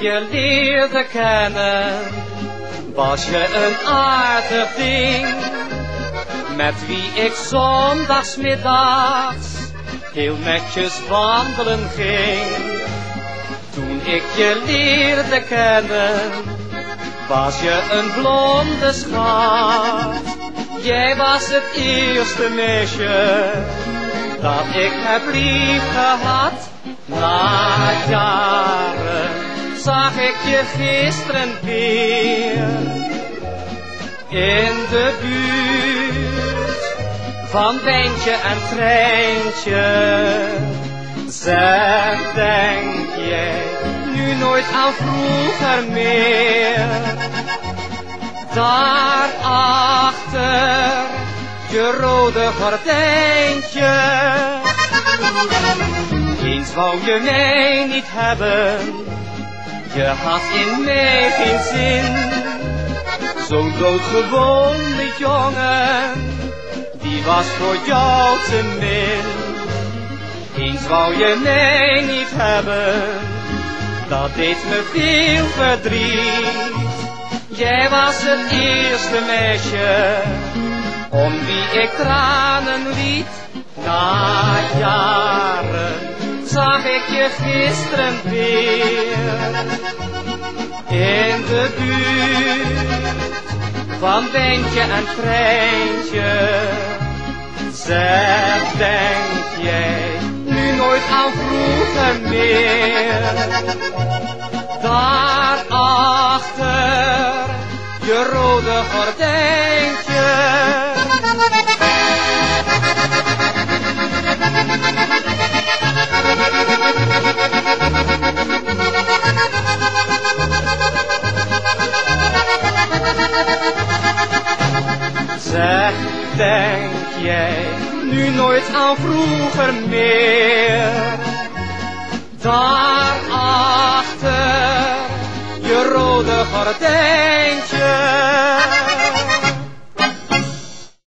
je leerde kennen, was je een aardig ding. Met wie ik zondagsmiddags heel netjes wandelen ging. Toen ik je leerde kennen, was je een blonde schat. Jij was het eerste meisje dat ik heb lief gehad. Na jaren zag ik je gisteren weer in de buurt van Beentje en Treintje. Zeg, denk jij nu nooit aan vroeger meer? Daarachter je rode gordijntje. Eens wou je mij niet hebben, je had in mij geen zin. Zo'n doodgewone jongen, die was voor jou te min. Eens wou je mij niet hebben, dat deed me veel verdriet. Jij was het eerste meisje, om wie ik tranen liet. Na zag ik je gisteren weer in de buurt van Beentje en Treintje. Zeg, denk jij nu nooit aan vroeger meer? Daarachter je rode gordijntje. Zeg, denk jij nu nooit aan vroeger meer? Daarachter je rode gordijntje.